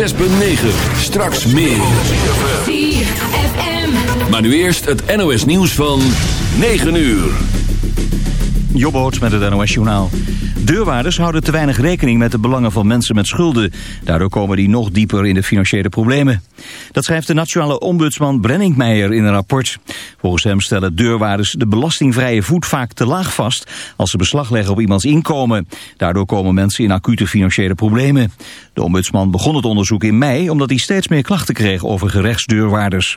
106.9. Straks meer. ZFM. Maar nu eerst het NOS nieuws van 9 uur. Jobboot met het NOS Journaal. Deurwaarders houden te weinig rekening met de belangen van mensen met schulden. Daardoor komen die nog dieper in de financiële problemen. Dat schrijft de nationale ombudsman Brenningmeijer in een rapport. Volgens hem stellen deurwaarders de belastingvrije voet vaak te laag vast... als ze beslag leggen op iemands inkomen. Daardoor komen mensen in acute financiële problemen. De ombudsman begon het onderzoek in mei... omdat hij steeds meer klachten kreeg over gerechtsdeurwaarders.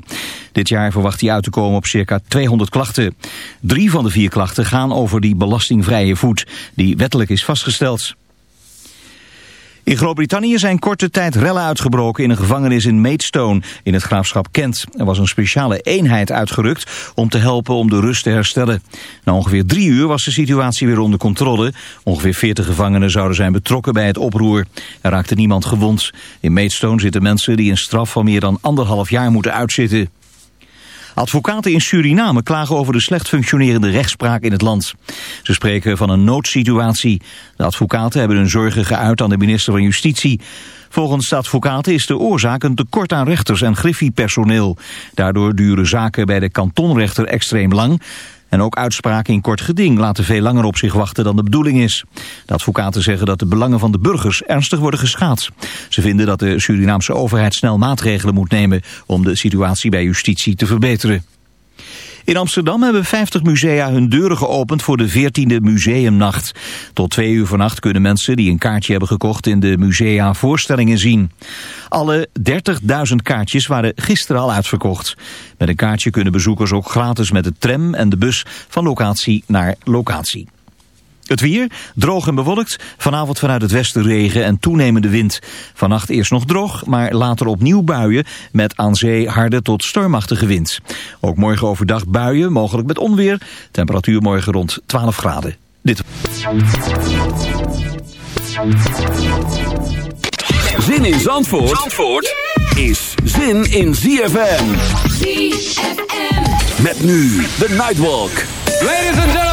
Dit jaar verwacht hij uit te komen op circa 200 klachten. Drie van de vier klachten gaan over die belastingvrije voet... die wettelijk is vastgesteld. In Groot-Brittannië zijn korte tijd rellen uitgebroken in een gevangenis in Maidstone in het graafschap Kent. Er was een speciale eenheid uitgerukt om te helpen om de rust te herstellen. Na ongeveer drie uur was de situatie weer onder controle. Ongeveer 40 gevangenen zouden zijn betrokken bij het oproer. Er raakte niemand gewond. In Maidstone zitten mensen die een straf van meer dan anderhalf jaar moeten uitzitten. Advocaten in Suriname klagen over de slecht functionerende rechtspraak in het land. Ze spreken van een noodsituatie. De advocaten hebben hun zorgen geuit aan de minister van Justitie. Volgens de advocaten is de oorzaak een tekort aan rechters en griffiepersoneel. Daardoor duren zaken bij de kantonrechter extreem lang... En ook uitspraken in kort geding laten veel langer op zich wachten dan de bedoeling is. De advocaten zeggen dat de belangen van de burgers ernstig worden geschaad. Ze vinden dat de Surinaamse overheid snel maatregelen moet nemen om de situatie bij justitie te verbeteren. In Amsterdam hebben 50 musea hun deuren geopend voor de 14e Museumnacht. Tot twee uur vannacht kunnen mensen die een kaartje hebben gekocht in de musea voorstellingen zien. Alle 30.000 kaartjes waren gisteren al uitverkocht. Met een kaartje kunnen bezoekers ook gratis met de tram en de bus van locatie naar locatie. Het weer, droog en bewolkt. Vanavond vanuit het westen regen en toenemende wind. Vannacht eerst nog droog, maar later opnieuw buien... met aan zee harde tot stormachtige wind. Ook morgen overdag buien, mogelijk met onweer. Temperatuur morgen rond 12 graden. Dit. Zin in Zandvoort, Zandvoort is zin in ZFM. ZFM. Met nu de Nightwalk. Ladies and gentlemen.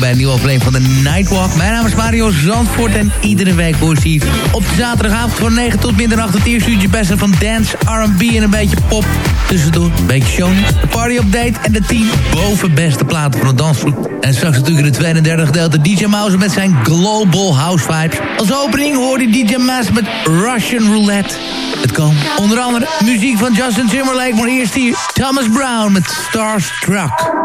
Bij een nieuwe aflevering van de Nightwalk. Mijn naam is Mario Zandvoort en iedere week hoor je op de zaterdagavond van 9 tot middernacht het eerste uurtje beste van dance, R&B en een beetje pop. Tussendoor een beetje show, de party update en de 10 bovenbeste platen van de dansvloer. En straks natuurlijk in het tweede en derde DJ Mouse met zijn Global House Vibes. Als opening hoorde DJ Maas met Russian Roulette. Het kan onder andere muziek van Justin Timberlake, maar eerst hier Thomas Brown met Starstruck.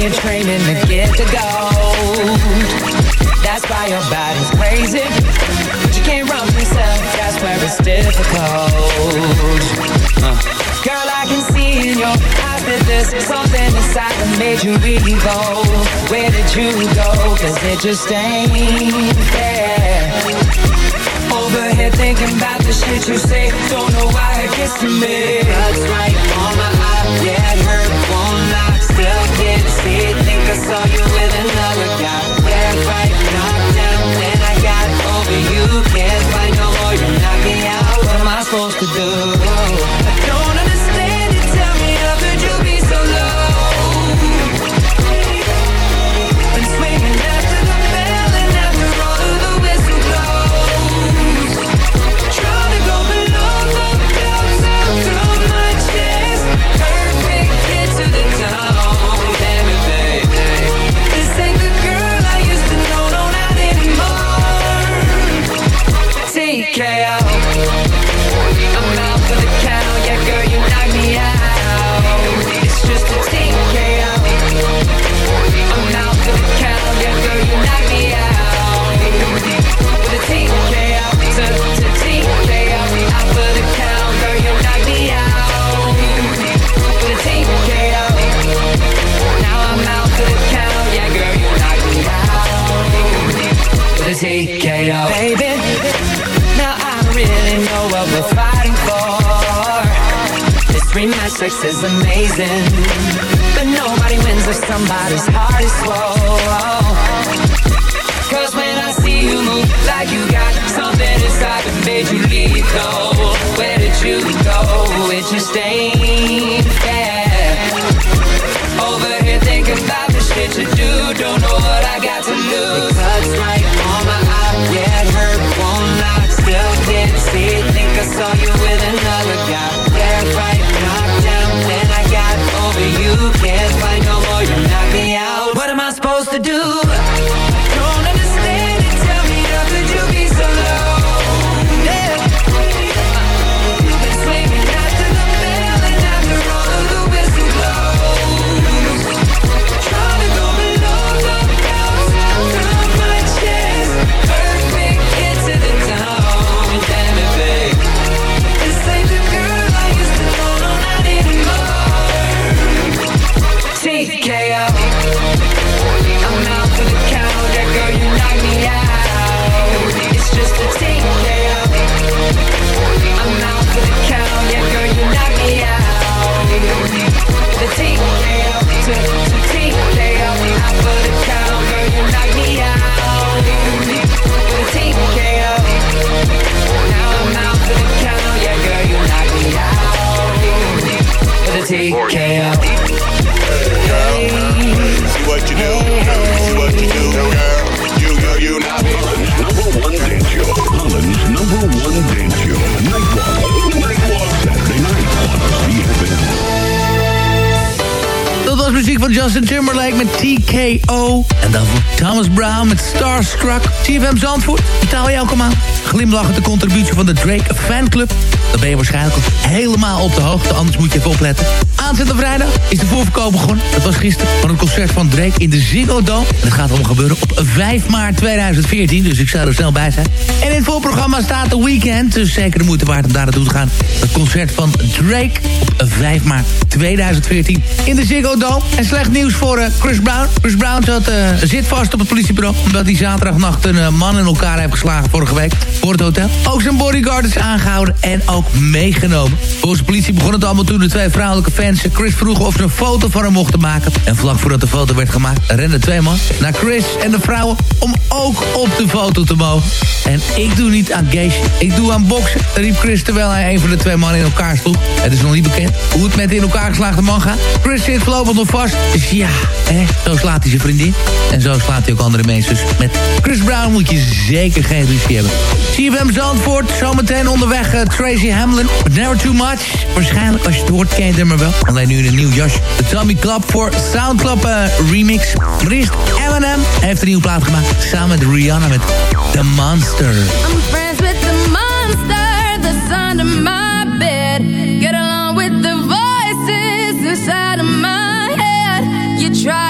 been training to get the gold. That's why your body's crazy. But you can't run from yourself, that's where it's difficult. Uh. Girl, I can see in your eyes that there's something inside that made you really go. Where did you go? Cause it just ain't there overhead thinking about the shit you say. Don't know why it gets to me. That's right, on my eye, yeah, it think I saw you with another guy. Down, I got over you. Can't find no more, you knock me out. What am I supposed to do? Sex is amazing. But nobody wins if somebody's heart is swole. Cause when I see you move like you Dat was muziek van Justin Timberlake met TKO. En dan voor Thomas Brown met Starstruck. CFM Zandvoort, betaal je elke maand. Glimlachend de contributie van de Drake Fanclub. Dan ben je waarschijnlijk helemaal op de hoogte. Anders moet je even opletten. Aanstaande vrijdag is de voorverkoop begonnen. Dat was gisteren van een concert van Drake in de Ziggo Dome. En het gaat allemaal gebeuren op 5 maart 2014. Dus ik zou er snel bij zijn. En in het voorprogramma staat de weekend. Dus zeker de moeite waard om daar naartoe te gaan. Het concert van Drake op 5 maart 2014 in de Ziggo Dome. En slecht nieuws voor eh, Chris Brown. Chris Brown zat, eh, zit vast op het politiebureau... omdat hij zaterdagnacht een eh, man in elkaar heeft geslagen vorige week voor het hotel. Ook zijn bodyguard is aangehouden en ook meegenomen. Volgens de politie begon het allemaal toen de twee vrouwelijke fans Chris vroegen of ze een foto van hem mochten maken. En vlak voordat de foto werd gemaakt renden twee man naar Chris en de vrouwen... om ook op de foto te mogen. En ik doe niet aan gay shit. Ik doe aan boksen, riep Chris terwijl hij een van de twee mannen in elkaar sloeg. Het is nog niet bekend hoe het met de in elkaar geslaagde man gaat. Chris zit voorlopig nog vast. Dus ja, hè, zo slaat hij zijn vriendin. En zo slaat hij ook andere mensen. Dus met Chris Brown moet je zeker geen ruzie hebben. CFM Zandvoort, zometeen onderweg uh, Tracy Hamlin. But never too much. Waarschijnlijk als je het hoort ken je het maar wel. Alleen nu in een nieuw jasje. De Tommy Club voor Soundclub uh, remix. Eerst Eminem heeft een nieuwe plaat gemaakt. Samen met Rihanna met The Monster. I'm friends with the monster that's under my bed. Get along with the voices inside of my head. You're trying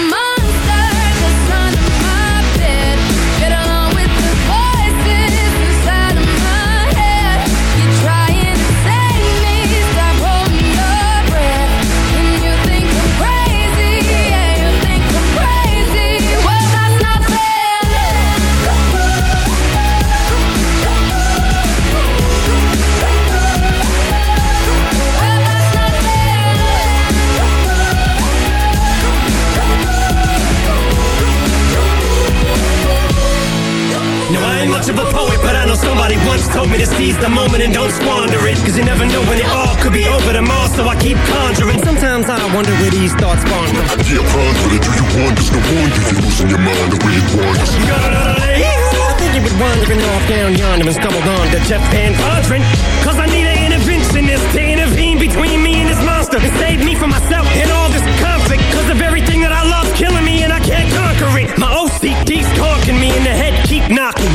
told me to seize the moment and don't squander it. Cause you never know when it all could be over tomorrow So I keep conjuring. Sometimes I wonder where these thoughts spawn from. Yeah, ponder it, do you wonder? No wonder you're losing your mind the way it wanders I think you've been wandering off down yonder And stumbled on to Jeff Van Vondren Cause I need an interventionist to intervene between me and this monster And save me from myself and all this conflict. Cause of everything that I love killing me and I can't conquer it. My OCD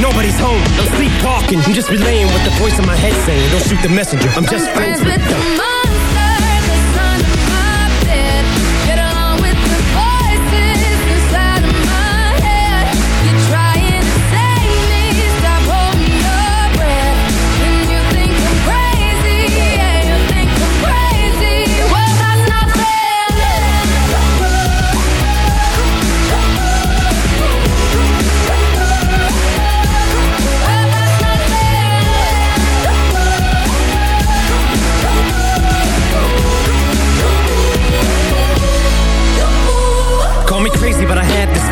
Nobody's home, no sleepwalking. I'm just relaying what the voice in my head saying. Don't shoot the messenger. I'm just I'm friends, friends, with the, the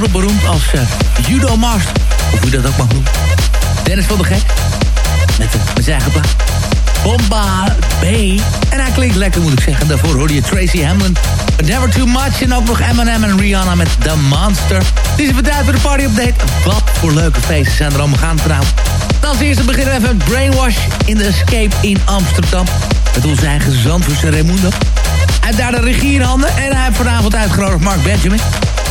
wereldberoemd als uh, judo master. Of hoe dat ook mag noemen. Dennis van der Gek. Met, de, met zijn eigen. Bomba B. En hij klinkt lekker moet ik zeggen. Daarvoor hoorde je Tracy Hamlin. Never Too Much. En ook nog Eminem en Rihanna met The Monster. Dit is het voor de party update. Wat voor leuke feesten zijn er allemaal gaan trouwen. Dan als eerste beginnen we even Brainwash in de Escape in Amsterdam. Met onze eigen Zandvoortse Raimundo. Hij heeft daar de regie in handen en hij heeft vanavond uitgenodigd Mark Benjamin.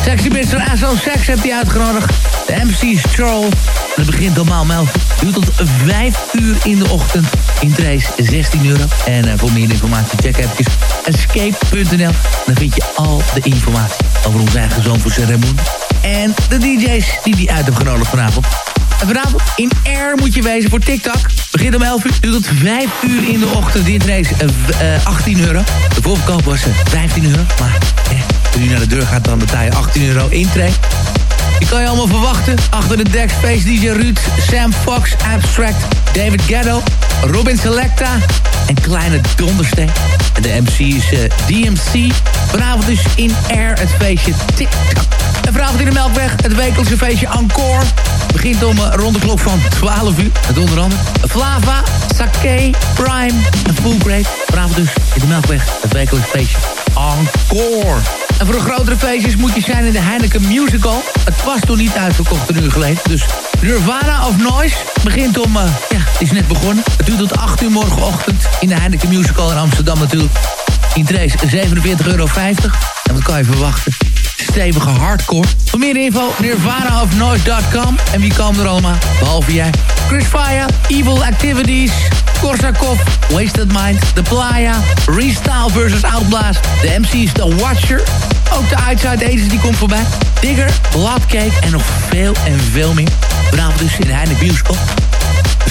Sexy Mr. SO Sex heeft hij uitgenodigd. De MC Stroll. Het begint normaal melden. Duurt tot 5 uur in de ochtend. Intrace 16 euro. En uh, voor meer informatie check even escape.nl. Dan vind je al de informatie over onze eigen zoon voor Raymond. En de DJ's die die uit hebben genodigd vanavond. En vanavond in Air moet je wezen voor TikTok. Begint om 11 uur, duurt tot 5 uur in de ochtend. Dit race uh, 18 euro. De voorverkoop was uh, 15 euro. Maar eh, als je naar de deur gaat, dan betaal je 18 euro intree. Die kan je allemaal verwachten. Achter de deck Space DJ Ruud, Sam Fox, Abstract, David Ghetto, Robin Selecta en Kleine Dondersteen. En de MC is uh, DMC. Vanavond is in Air het feestje TikTok. En vanavond in de Melkweg het wekelijkse feestje Encore. Begint om uh, rond de klok van 12 uur. Met onder andere Flava, Sake, Prime en Full Grade. Vanavond dus in de Melkweg het wekelijkse feestje Encore. En voor de grotere feestjes moet je zijn in de Heineken Musical. Het was toen niet uitverkocht een uur geleden. Dus Nirvana of Noise begint om... Uh, ja, het is net begonnen. Het duurt tot 8 uur morgenochtend in de Heineken Musical in Amsterdam natuurlijk. Interesse 47,50 euro. En wat kan je verwachten? Stevige hardcore. Voor meer info, nirvanaofnoise.com. En wie komen er allemaal? Behalve jij. Chris Fire, Evil Activities, Korsakov, Wasted Mind, The Playa, Restyle vs. Outblast. De MC is The Watcher. Ook de Outside Aces die komt voorbij. Digger, Bloodcake en nog veel en veel meer. Vanavond dus in de Heineken Musical.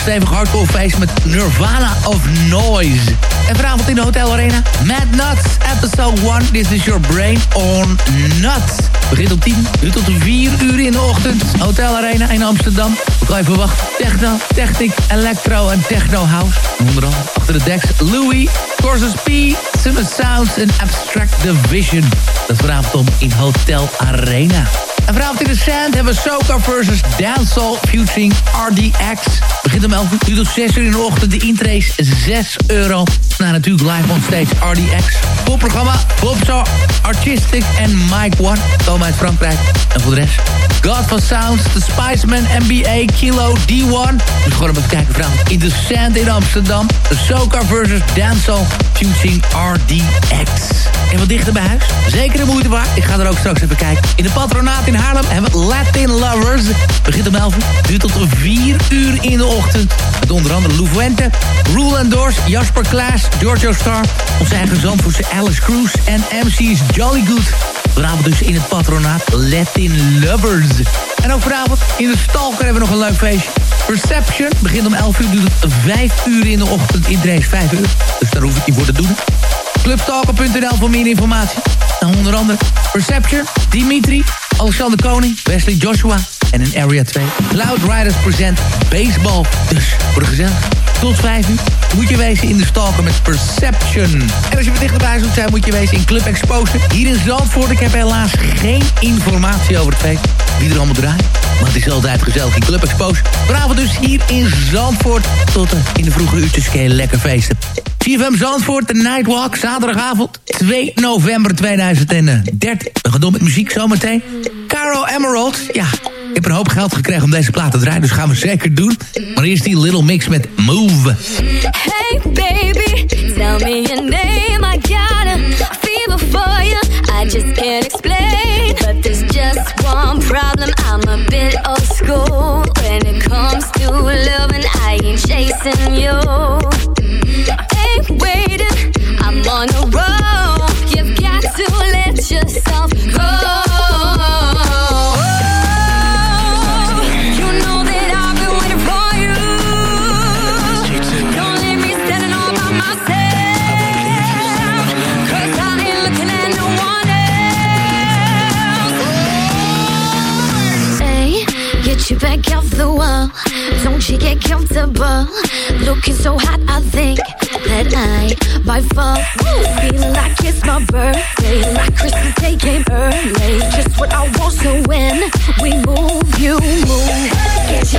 Stevig hardcore feest met Nirvana of Noise. En vanavond in de Hotel Arena. Mad Nuts, episode 1. This is your brain on nuts. Begint om 10 uur tot 4 uur in de ochtend. Hotel Arena in Amsterdam. Wat kan je verwachten? Techno, Technic, Electro en Techno House. Onder andere achter de decks Louis, Corsus P, Summer Sounds en Abstract Division. Dat is vanavond om in Hotel Arena. En vanavond in de Sand hebben we Soca versus Dancehall featuring RDX. Begint om 11 uur tot 6 uur in de ochtend. De intrace 6 euro. Nou, natuurlijk live on stage RDX. Popprogramma Bobso, Artistic en Mike One. Komen uit Frankrijk. En voor de rest, God for Sounds, The Spiceman, NBA, Kilo, D1. Dus gewoon even kijken vanavond in de Sand in Amsterdam. Soca versus Dancehall featuring RDX. En wat dichter bij huis? Zeker de moeite waard. Ik ga er ook straks even kijken. In de patronaat in Haarlem hebben we Latin Lovers. Begint om 11 uur. Duurt tot 4 uur in de ochtend. Met onder andere Lou Fuente, Rule and Doors, Jasper Klaas, Giorgio Star. Onze eigen zandvoerse Alice Cruz en MC's Jolly Good. Vanavond dus in het patronaat Latin Lovers. En ook vanavond in de Stalker hebben we nog een leuk feestje. Perception begint om 11 uur, duurt het 5 uur in de ochtend. In Drees 5 uur. Dus daar hoef ik niet voor te doen. Clubstalker.nl voor meer informatie. En onder andere Perception, Dimitri, Alexander Koning, Wesley Joshua en in Area 2. Cloud Riders present Baseball. Dus voor de gezellig. Tot 5 uur moet je wezen in de stalker met Perception. En als je wat dichter bij huis moet zijn, moet je wezen in Club Exposure. Hier in Zandvoort, ik heb helaas geen informatie over het feest. Wie er allemaal draait. Maar het is altijd gezellig in Club Exposure. Vanavond dus hier in Zandvoort. Tot in de vroege uurtjes kun je lekker feesten. CFM Zandvoort, de Nightwalk, zaterdagavond 2 november 2013. We gaan door met muziek zometeen. Caro Emerald, ja, ik heb een hoop geld gekregen om deze plaat te draaien, dus gaan we zeker doen. Maar eerst die Little Mix met Move. Hey baby, tell me your name. I got a fever for you. I just can't explain. But there's just one problem. I'm a bit old school. When it comes to loving, I ain't chasing you. Ain't waiting, I'm on a roll. You've got to let yourself go. She get comfortable, looking so hot. I think that I might fall. Feeling like it's my birthday, like Christmas Day came early. Just what I want. So when we move, you move. Get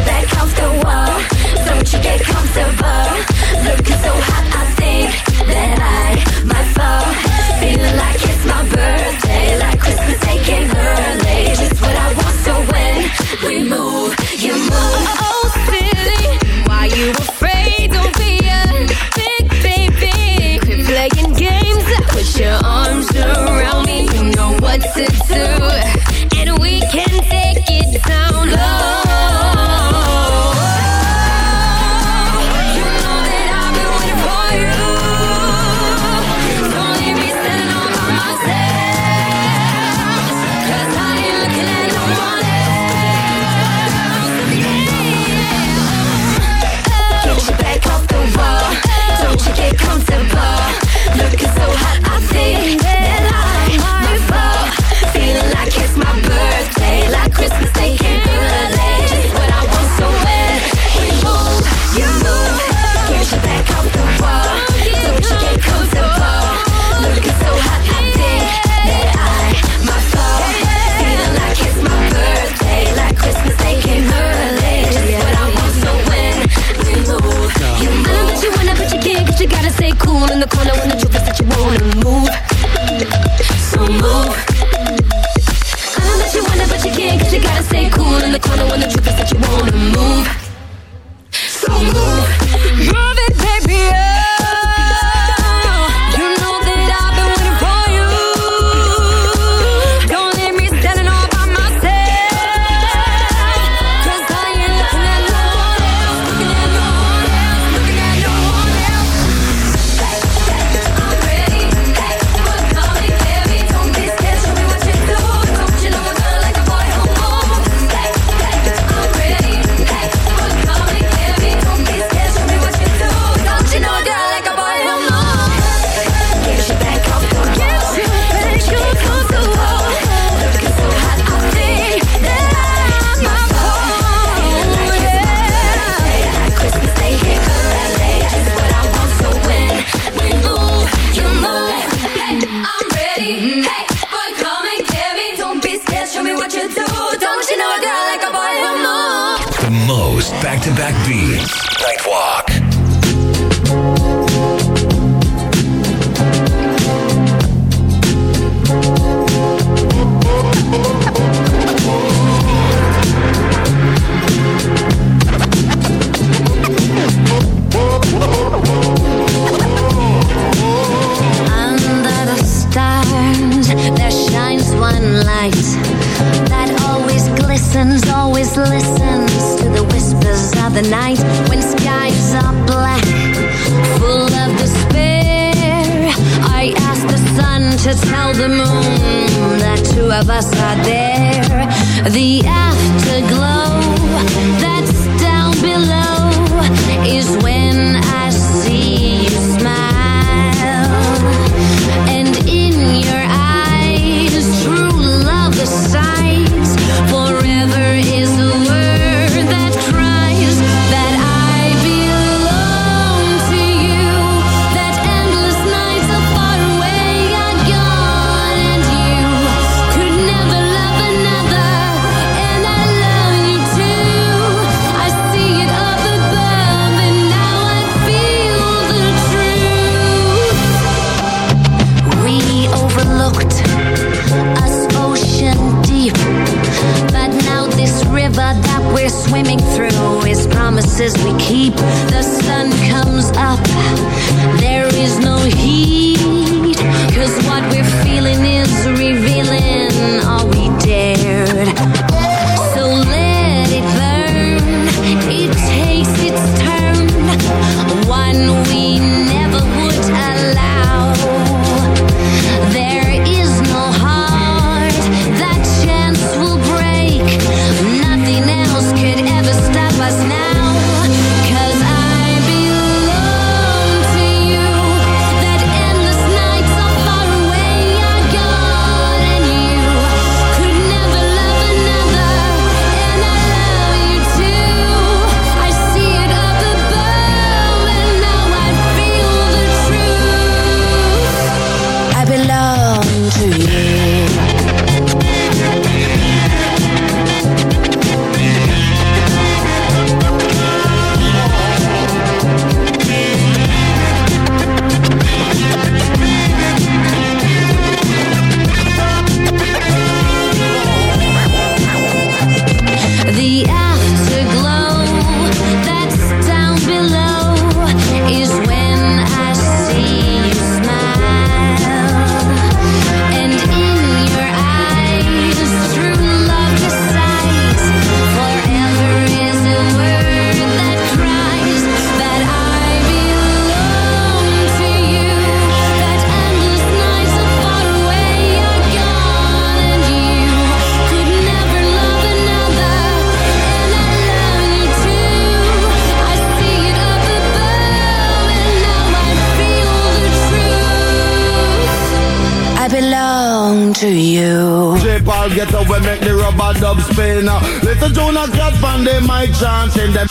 to you. J Paul get up and make the rubber dub spin. Little Jonas got on the mic chanting them.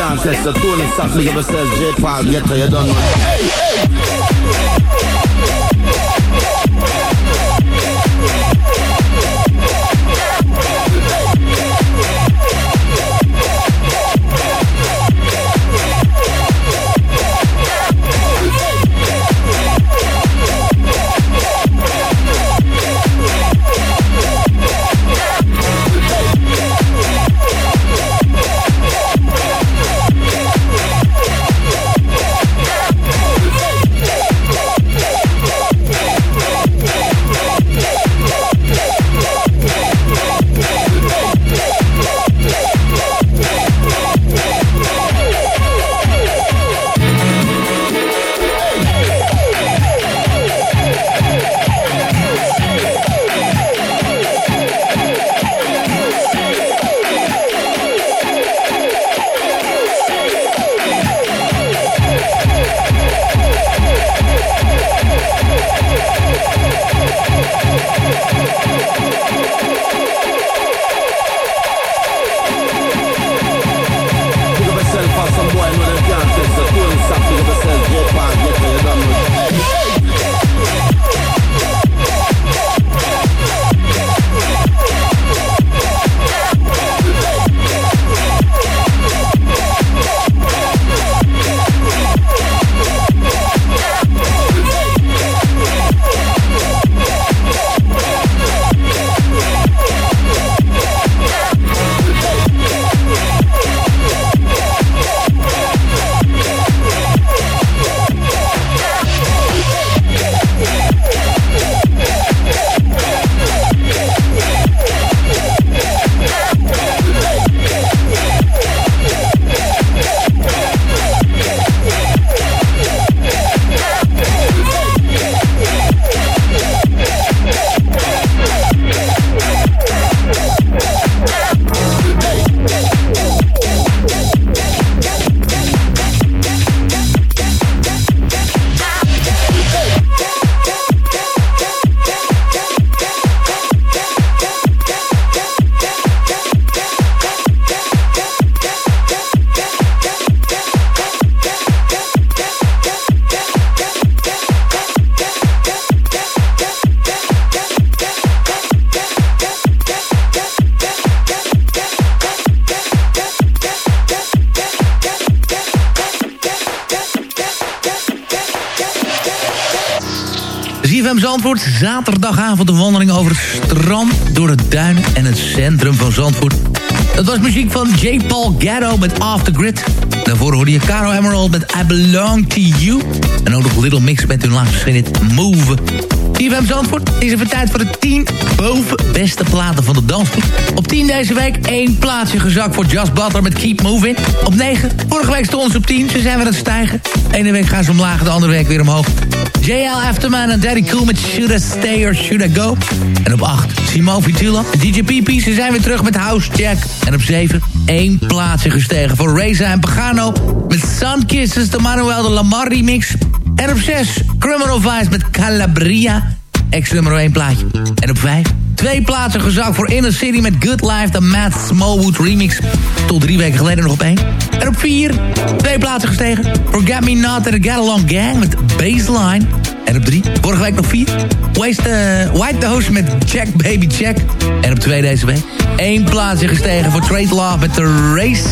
Can't test the tone and stop. Big up yourself, J Paul, get to you done. Hey, hey. Zaterdagavond een wandeling over het strand... door het duin en het centrum van Zandvoort. Dat was muziek van J. Paul Gatto met Off Grid. Daarvoor hoorde je Caro Emerald met I Belong To You. En ook nog Little Mix met hun laatste verschenen Move. CFM Zandvoort is even tijd voor de 10 boven beste platen van de dansgroep. Op 10 deze week één plaatsje gezakt voor Just Butler met Keep Moving. Op 9, vorige week stonden ze op 10, ze zijn weer aan het stijgen. De ene week gaan ze omlaag, de andere week weer omhoog. JL Afterman en Daddy Cool met Should I Stay or Should I Go? En op 8, Simone Vitula DJ PP, ze zijn weer terug met House Jack. En op 7, één plaatsje gestegen voor Reza en Pagano met Sun Kisses, de Manuel de Lamar remix. En op 6, Criminal Vice met Calabria. Ex nummer 1 plaatje. En op 5, twee plaatsen gezakt voor Inner City met Good Life, de Matt Smallwood remix. Tot drie weken geleden nog op 1. En op 4, twee plaatsen gestegen voor Get Me Not and the Get Along Gang met Baseline. En op 3, vorige week nog 4. Waste, uh, White Dose met Check Baby Check. En op 2 deze week. Eén plaatsje gestegen voor Trade Love met The Race.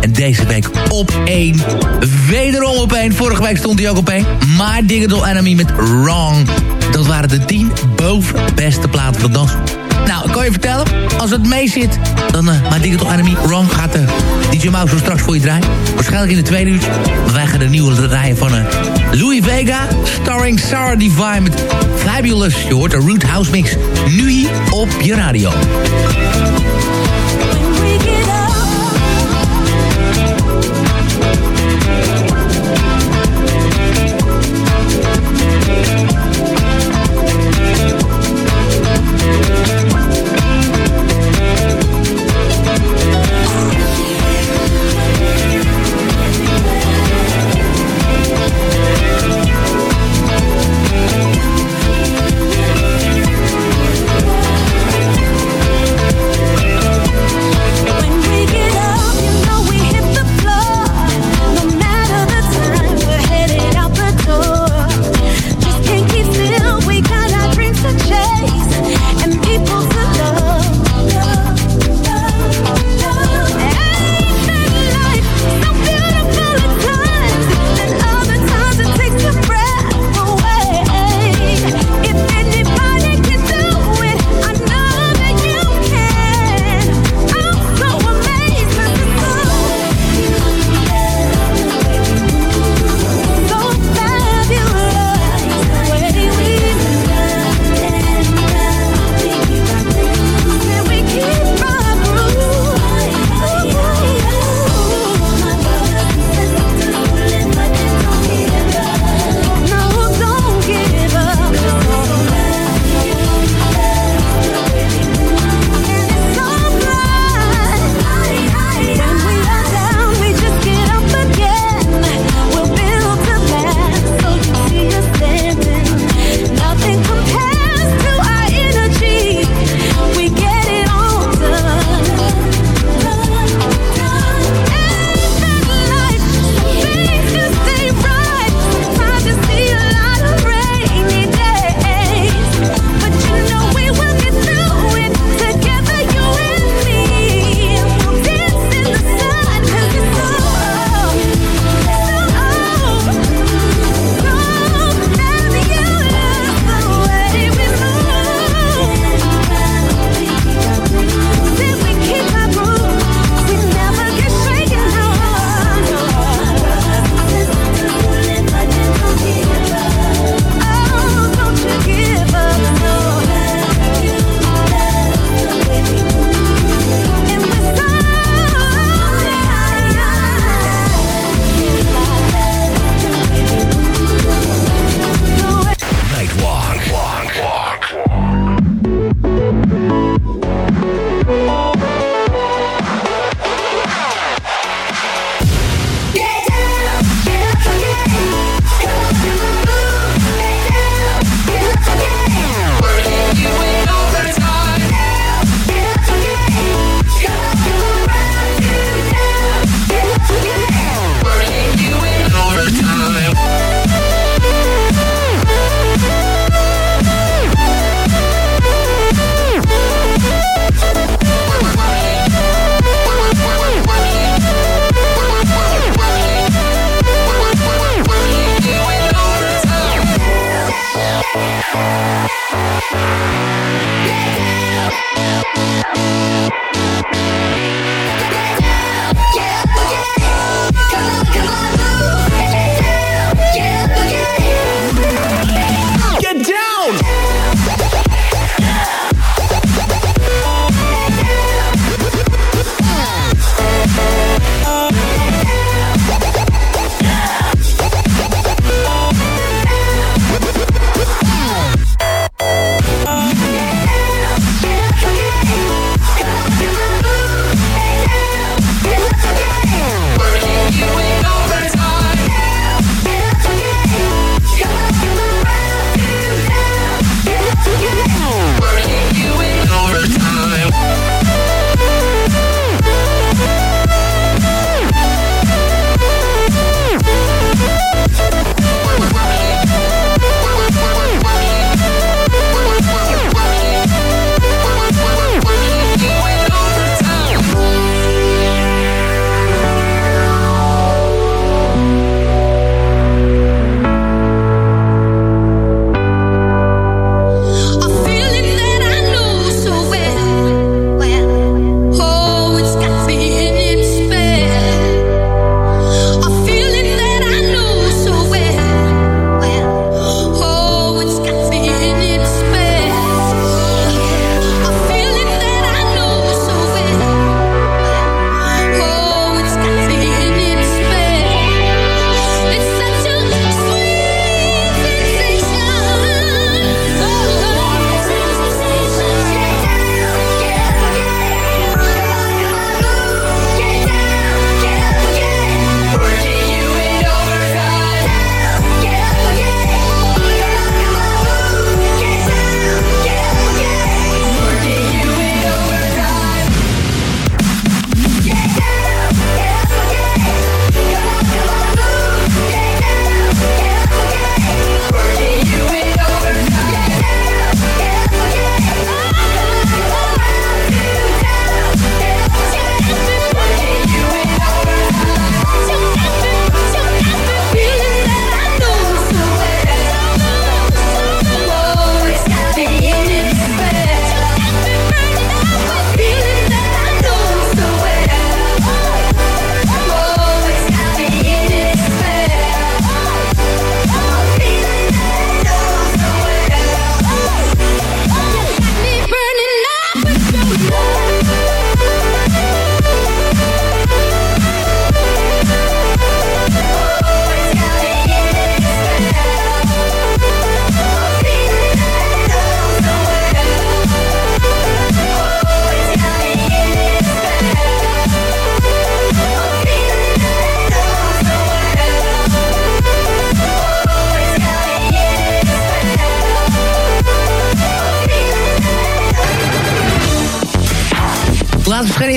En deze week op 1. Wederom op 1. Vorige week stond hij ook op 1. My Digital Enemy met Wrong. Dat waren de 10 boven beste platen van dans. Nou, kan je vertellen, als het mee zit, dan uh, My Digital Enemy Wrong gaat de DJ Mouse zo straks voor je draaien. Waarschijnlijk in de tweede uur. Maar wij gaan de nieuwe draaien van uh, Louis Vega, starring Sarah Divine met Fabulous. Je hoort de Root House Mix nu hier op je radio.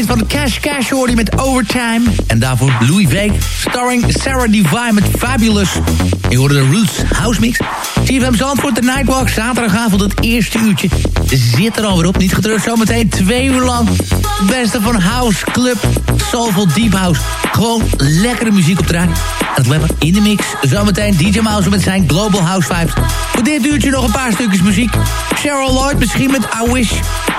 Hit van Cash Cash hoorde met Overtime. En daarvoor Louis Veek, starring Sarah Divine met Fabulous. Je hoorde de Roots House Mix. CFM Zandvoort, de Nightwalk, zaterdagavond het eerste uurtje. Zit er alweer op, niet getreurd, zometeen twee uur lang. Beste van House, Club, Soulful, Deep House. Gewoon lekkere muziek op de. Het lemmer in de mix. Zometeen DJ Mouse met zijn Global House Vibes. Voor dit uurtje nog een paar stukjes muziek. Cheryl Lloyd misschien met I Wish.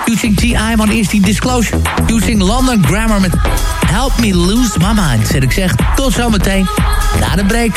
Using T.I. maar eerst die Disclosure. Using London Grammar met Help Me Lose My Mind. Zet ik zeg, tot zometeen. Na de break.